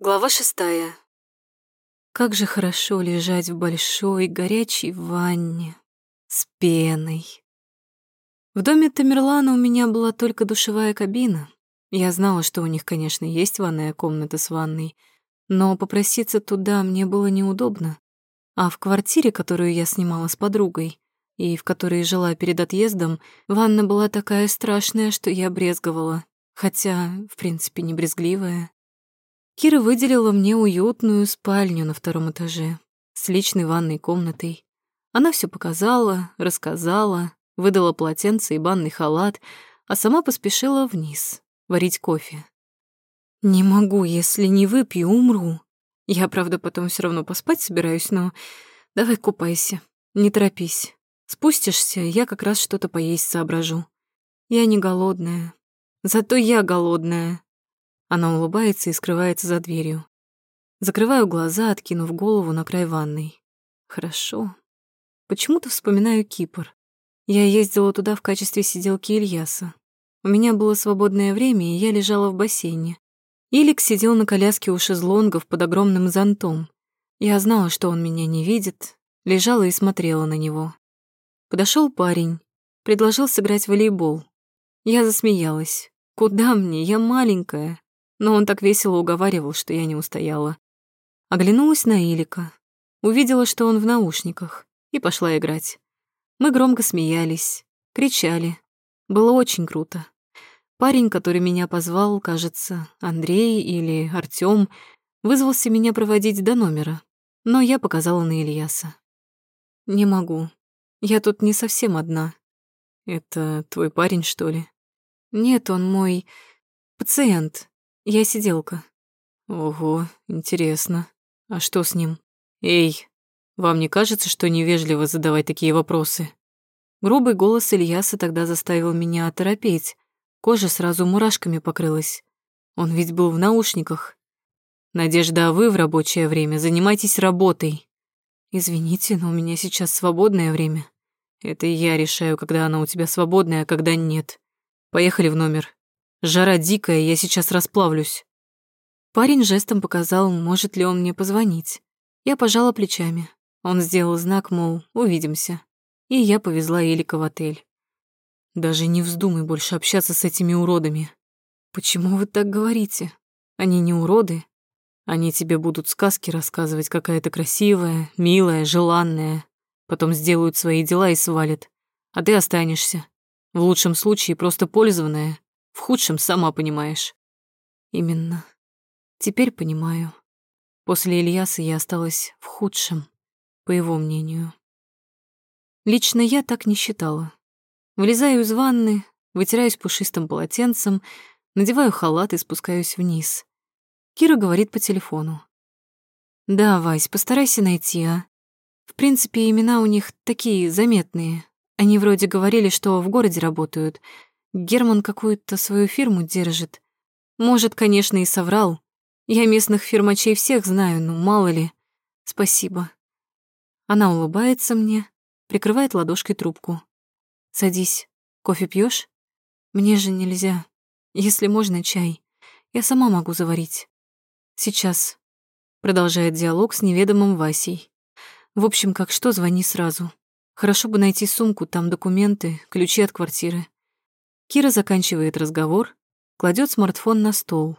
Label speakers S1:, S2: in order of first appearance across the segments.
S1: Глава шестая. Как же хорошо лежать в большой горячей ванне с пеной. В доме Тамерлана у меня была только душевая кабина. Я знала, что у них, конечно, есть ванная комната с ванной, но попроситься туда мне было неудобно. А в квартире, которую я снимала с подругой, и в которой жила перед отъездом, ванна была такая страшная, что я брезговала, хотя, в принципе, не брезгливая. Кира выделила мне уютную спальню на втором этаже с личной ванной комнатой. Она все показала, рассказала, выдала полотенце и банный халат, а сама поспешила вниз варить кофе. «Не могу, если не выпью, умру. Я, правда, потом все равно поспать собираюсь, но давай купайся, не торопись. Спустишься, я как раз что-то поесть соображу. Я не голодная. Зато я голодная. Она улыбается и скрывается за дверью. Закрываю глаза, откинув голову на край ванной. Хорошо. Почему-то вспоминаю Кипр. Я ездила туда в качестве сиделки Ильяса. У меня было свободное время, и я лежала в бассейне. Илик сидел на коляске у шезлонгов под огромным зонтом. Я знала, что он меня не видит, лежала и смотрела на него. Подошел парень, предложил сыграть в волейбол. Я засмеялась. Куда мне? Я маленькая но он так весело уговаривал, что я не устояла. Оглянулась на Илика, увидела, что он в наушниках, и пошла играть. Мы громко смеялись, кричали. Было очень круто. Парень, который меня позвал, кажется, Андрей или Артём, вызвался меня проводить до номера, но я показала на Ильяса. «Не могу. Я тут не совсем одна». «Это твой парень, что ли?» «Нет, он мой пациент. Я сиделка. Ого, интересно. А что с ним? Эй, вам не кажется, что невежливо задавать такие вопросы? Грубый голос Ильяса тогда заставил меня оторопеть. Кожа сразу мурашками покрылась. Он ведь был в наушниках. Надежда, а вы в рабочее время занимайтесь работой. Извините, но у меня сейчас свободное время. Это я решаю, когда она у тебя свободная, а когда нет. Поехали в номер. Жара дикая, я сейчас расплавлюсь. Парень жестом показал, может ли он мне позвонить. Я пожала плечами. Он сделал знак, мол, увидимся. И я повезла Элика в отель. Даже не вздумай больше общаться с этими уродами. Почему вы так говорите? Они не уроды. Они тебе будут сказки рассказывать, какая то красивая, милая, желанная. Потом сделают свои дела и свалят. А ты останешься. В лучшем случае просто пользованная, в худшем, сама понимаешь. Именно. Теперь понимаю. После Ильяса я осталась в худшем, по его мнению. Лично я так не считала. Вылезаю из ванны, вытираюсь пушистым полотенцем, надеваю халат и спускаюсь вниз. Кира говорит по телефону. «Да, Вась, постарайся найти, а? В принципе, имена у них такие заметные. Они вроде говорили, что в городе работают, Герман какую-то свою фирму держит. Может, конечно, и соврал. Я местных фирмачей всех знаю, но мало ли. Спасибо. Она улыбается мне, прикрывает ладошкой трубку. Садись. Кофе пьешь? Мне же нельзя. Если можно, чай. Я сама могу заварить. Сейчас. Продолжает диалог с неведомым Васей. В общем, как что, звони сразу. Хорошо бы найти сумку, там документы, ключи от квартиры. Кира заканчивает разговор, кладет смартфон на стол.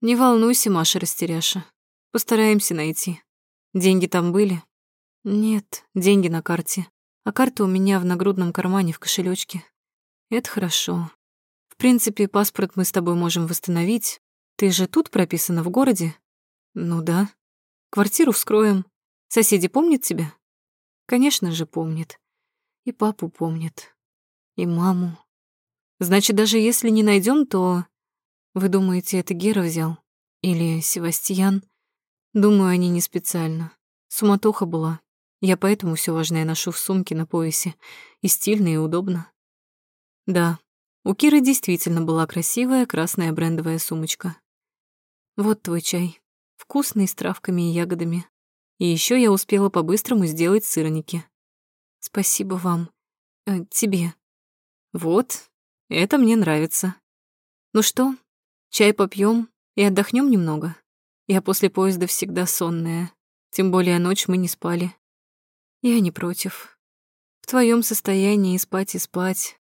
S1: «Не волнуйся, Маша растеряша. Постараемся найти. Деньги там были?» «Нет, деньги на карте. А карта у меня в нагрудном кармане в кошелечке. Это хорошо. В принципе, паспорт мы с тобой можем восстановить. Ты же тут прописана в городе?» «Ну да. Квартиру вскроем. Соседи помнят тебя?» «Конечно же, помнят. И папу помнят. И маму. Значит, даже если не найдем, то... Вы думаете, это Гера взял? Или Севастьян? Думаю, они не специально. Суматоха была. Я поэтому все важное ношу в сумке на поясе. И стильно, и удобно. Да, у Киры действительно была красивая красная брендовая сумочка. Вот твой чай. Вкусный, с травками и ягодами. И еще я успела по-быстрому сделать сырники. Спасибо вам. Э, тебе. Вот, это мне нравится. Ну что, чай попьем и отдохнем немного? Я после поезда всегда сонная. Тем более ночь мы не спали. Я не против. В твоем состоянии спать и спать.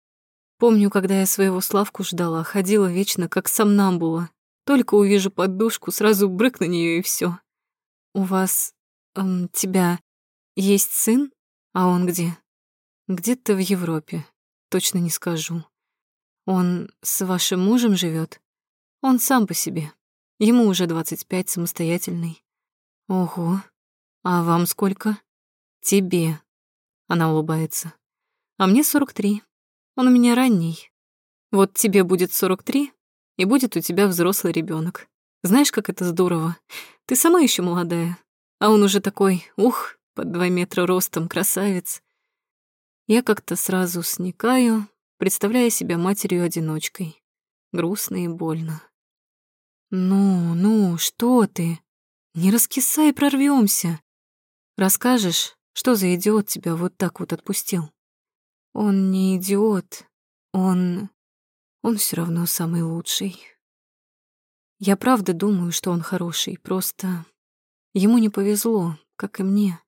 S1: Помню, когда я своего Славку ждала, ходила вечно как сомнамбула. Только увижу подушку, сразу брык на нее и все. У вас, эм, тебя, есть сын? А он где? Где-то в Европе. Точно не скажу. Он с вашим мужем живет? Он сам по себе. Ему уже 25, самостоятельный. Ого. А вам сколько? Тебе. Она улыбается. А мне 43. Он у меня ранний. Вот тебе будет 43, и будет у тебя взрослый ребенок. Знаешь, как это здорово? Ты сама еще молодая, а он уже такой, ух, под два метра ростом, красавец. Я как-то сразу сникаю, представляя себя матерью-одиночкой. Грустно и больно. «Ну, ну, что ты? Не раскисай, прорвемся. Расскажешь, что за идиот тебя вот так вот отпустил? Он не идиот, он... он все равно самый лучший. Я правда думаю, что он хороший, просто ему не повезло, как и мне.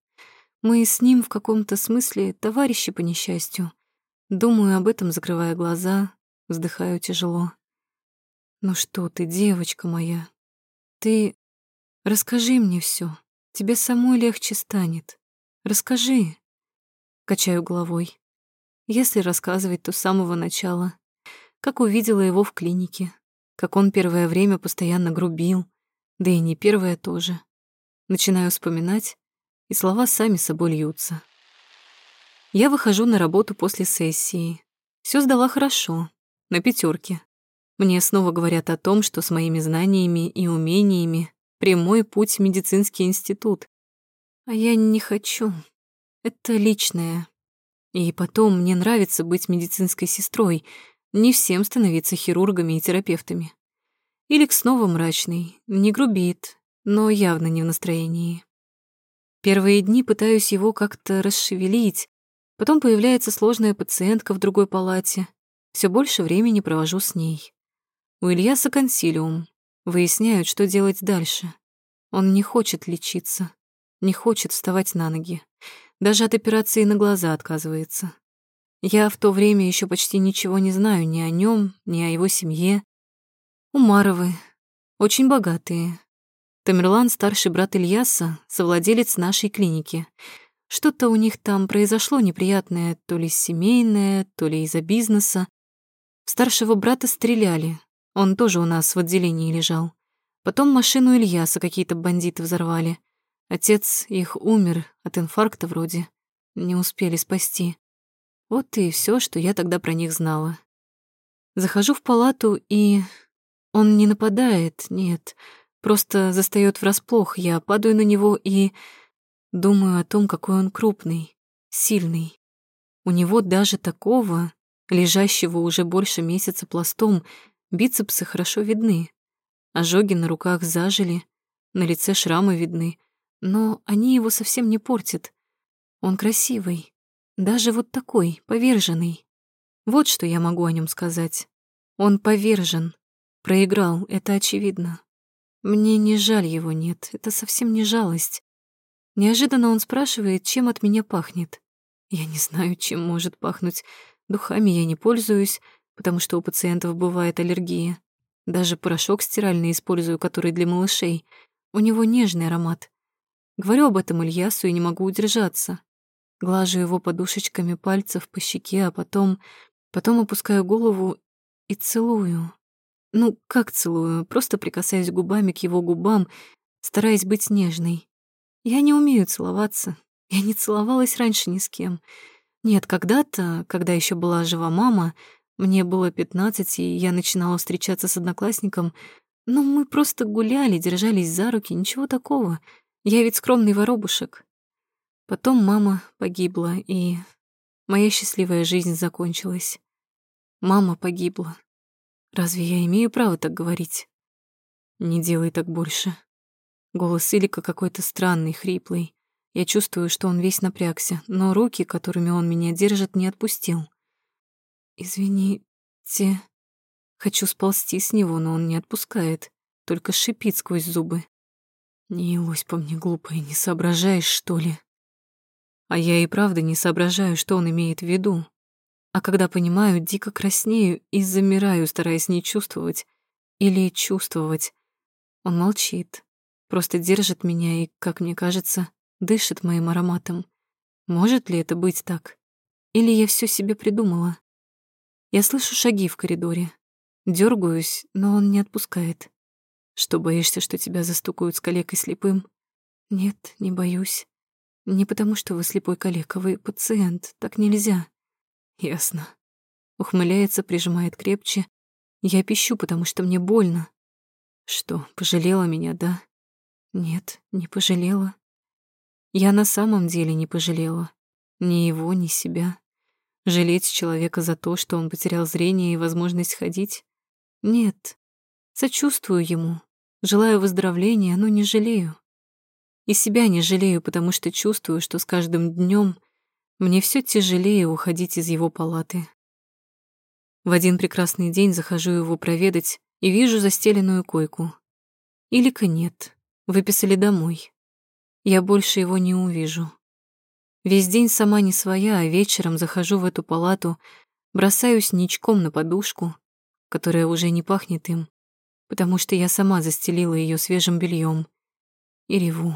S1: Мы с ним в каком-то смысле товарищи по несчастью. Думаю об этом, закрывая глаза, вздыхаю тяжело. Ну что ты, девочка моя, ты расскажи мне все. Тебе самой легче станет. Расскажи. Качаю головой. Если рассказывать, то с самого начала. Как увидела его в клинике. Как он первое время постоянно грубил. Да и не первое тоже. Начинаю вспоминать, и слова сами собой льются. Я выхожу на работу после сессии. Все сдала хорошо, на пятерке. Мне снова говорят о том, что с моими знаниями и умениями прямой путь в медицинский институт. А я не хочу. Это личное. И потом, мне нравится быть медицинской сестрой, не всем становиться хирургами и терапевтами. Илик снова мрачный, не грубит, но явно не в настроении. Первые дни пытаюсь его как-то расшевелить, потом появляется сложная пациентка в другой палате. Все больше времени провожу с ней. У Ильяса консилиум. Выясняют, что делать дальше. Он не хочет лечиться, не хочет вставать на ноги. Даже от операции на глаза отказывается. Я в то время еще почти ничего не знаю ни о нем, ни о его семье. Умаровы, очень богатые. Тамерлан — старший брат Ильяса, совладелец нашей клиники. Что-то у них там произошло неприятное, то ли семейное, то ли из-за бизнеса. Старшего брата стреляли, он тоже у нас в отделении лежал. Потом машину Ильяса какие-то бандиты взорвали. Отец их умер от инфаркта вроде. Не успели спасти. Вот и все, что я тогда про них знала. Захожу в палату, и... Он не нападает, нет. Просто застаёт врасплох. Я падаю на него и... Думаю о том, какой он крупный, сильный. У него даже такого, лежащего уже больше месяца пластом, Бицепсы хорошо видны. Ожоги на руках зажили, на лице шрамы видны, но они его совсем не портят. Он красивый, даже вот такой, поверженный. Вот что я могу о нем сказать. Он повержен, проиграл, это очевидно. Мне не жаль его, нет, это совсем не жалость. Неожиданно он спрашивает, чем от меня пахнет. Я не знаю, чем может пахнуть. Духами я не пользуюсь, потому что у пациентов бывает аллергия. Даже порошок стиральный использую, который для малышей. У него нежный аромат. Говорю об этом Ильясу и не могу удержаться. Глажу его подушечками пальцев по щеке, а потом... Потом опускаю голову и целую. Ну, как целую? Просто прикасаюсь губами к его губам, стараясь быть нежной. Я не умею целоваться. Я не целовалась раньше ни с кем. Нет, когда-то, когда еще была жива мама, мне было пятнадцать, и я начинала встречаться с одноклассником, но мы просто гуляли, держались за руки, ничего такого. Я ведь скромный воробушек. Потом мама погибла, и моя счастливая жизнь закончилась. Мама погибла. Разве я имею право так говорить? Не делай так больше. Голос Илика какой-то странный, хриплый. Я чувствую, что он весь напрягся, но руки, которыми он меня держит, не отпустил. «Извините...» Хочу сползти с него, но он не отпускает, только шипит сквозь зубы. Не елось по мне глупая, не соображаешь, что ли? А я и правда не соображаю, что он имеет в виду. А когда понимаю, дико краснею и замираю, стараясь не чувствовать или чувствовать. Он молчит, просто держит меня и, как мне кажется, дышит моим ароматом. Может ли это быть так? Или я все себе придумала? Я слышу шаги в коридоре. Дергаюсь, но он не отпускает. Что, боишься, что тебя застукают с калекой слепым? Нет, не боюсь. Не потому, что вы слепой калека, вы пациент, так нельзя. Ясно. Ухмыляется, прижимает крепче. Я пищу, потому что мне больно. Что, пожалела меня, да? Нет, не пожалела. Я на самом деле не пожалела. Ни его, ни себя. Жалеть человека за то, что он потерял зрение и возможность ходить? Нет. Сочувствую ему, Желаю выздоровления, но не жалею. И себя не жалею, потому что чувствую, что с каждым днем мне все тяжелее уходить из его палаты. В один прекрасный день захожу его проведать и вижу застеленную койку. Илика нет, выписали домой. Я больше его не увижу. Весь день сама не своя, а вечером захожу в эту палату, бросаюсь ничком на подушку, которая уже не пахнет им, потому что я сама застелила ее свежим бельем и реву.